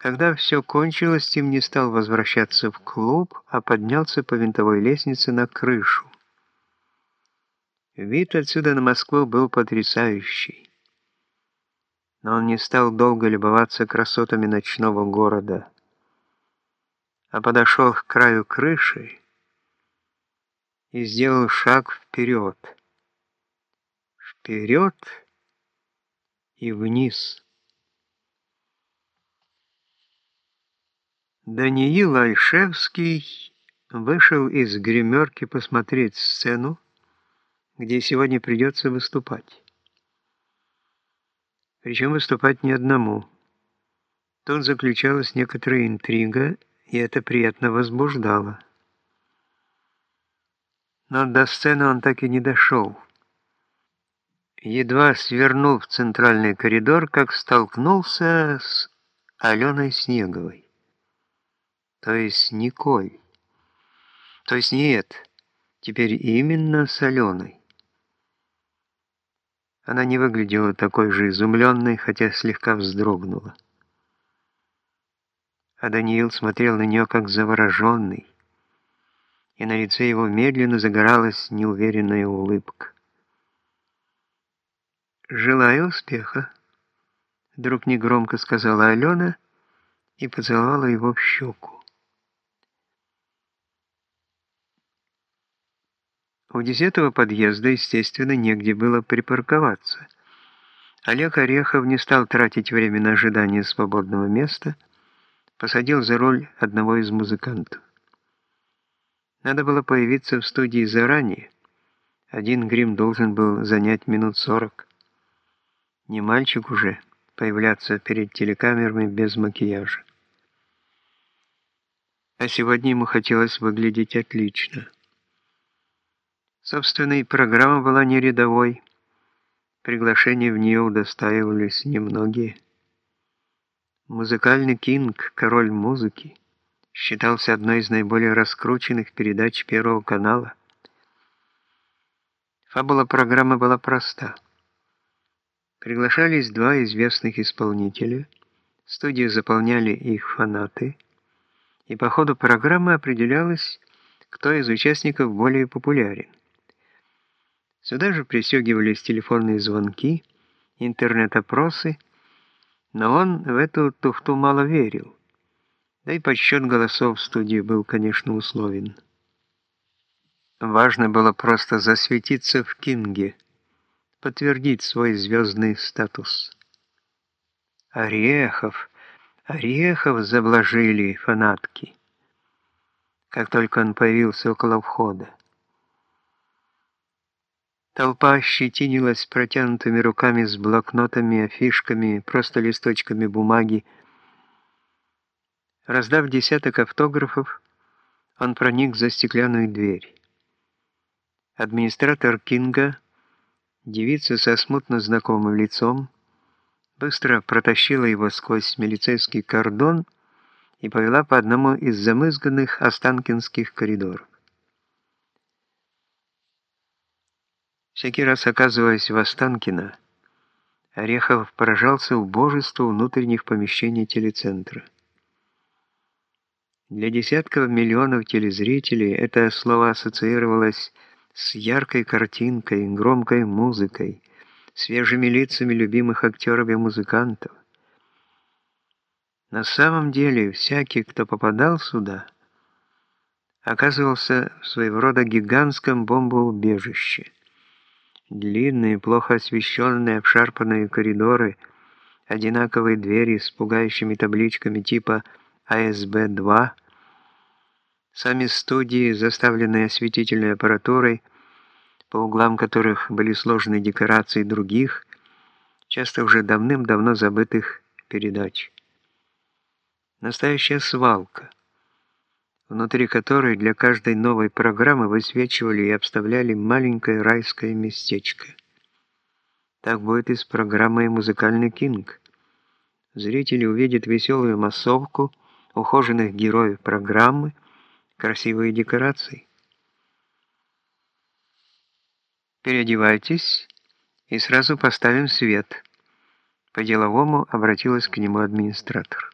Когда все кончилось, Тим не стал возвращаться в клуб, а поднялся по винтовой лестнице на крышу. Вид отсюда на Москву был потрясающий. Но он не стал долго любоваться красотами ночного города, а подошел к краю крыши и сделал шаг вперед. Вперед и вниз. Даниил Альшевский вышел из гримерки посмотреть сцену, где сегодня придется выступать. Причем выступать не одному. Тут заключалась некоторая интрига, и это приятно возбуждало. Но до сцены он так и не дошел. Едва свернул в центральный коридор, как столкнулся с Аленой Снеговой то есть Николь. То есть нет, теперь именно соленой. Она не выглядела такой же изумленной, хотя слегка вздрогнула. А Даниил смотрел на нее как завороженный, и на лице его медленно загоралась неуверенная улыбка. «Желаю успеха», — вдруг негромко сказала Алена и поцеловала его в щеку. У десятого подъезда, естественно, негде было припарковаться. Олег Орехов не стал тратить время на ожидание свободного места, посадил за руль одного из музыкантов. Надо было появиться в студии заранее. Один грим должен был занять минут сорок. Не мальчик уже появляться перед телекамерами без макияжа. А сегодня ему хотелось выглядеть отлично. Собственно, и программа была не рядовой. Приглашения в нее удостаивались немногие. Музыкальный кинг, король музыки, считался одной из наиболее раскрученных передач Первого канала. Фабула программы была проста. Приглашались два известных исполнителя, студию заполняли их фанаты, и по ходу программы определялось, кто из участников более популярен. Сюда же пристегивались телефонные звонки, интернет-опросы, но он в эту тухту мало верил. Да и подсчет голосов в студии был, конечно, условен. Важно было просто засветиться в Кинге, подтвердить свой звездный статус. Орехов, Орехов заблажили фанатки, как только он появился около входа. Толпа ощетинилась протянутыми руками с блокнотами, афишками, просто листочками бумаги. Раздав десяток автографов, он проник за стеклянную дверь. Администратор Кинга, девица со смутно знакомым лицом, быстро протащила его сквозь милицейский кордон и повела по одному из замызганных останкинских коридоров. Всякий раз оказываясь в Останкино, Орехов поражался убожеству внутренних помещений телецентра. Для десятков миллионов телезрителей это слово ассоциировалось с яркой картинкой, громкой музыкой, свежими лицами любимых актеров и музыкантов. На самом деле, всякий, кто попадал сюда, оказывался в своего рода гигантском бомбоубежище – Длинные, плохо освещенные, обшарпанные коридоры, одинаковые двери с пугающими табличками типа АСБ-2, сами студии, заставленные осветительной аппаратурой, по углам которых были сложные декорации других, часто уже давным-давно забытых передач. Настоящая свалка – внутри которой для каждой новой программы высвечивали и обставляли маленькое райское местечко. Так будет и с программой «Музыкальный кинг». Зрители увидят веселую массовку, ухоженных героев программы, красивые декорации. «Переодевайтесь и сразу поставим свет». По-деловому обратилась к нему администратор.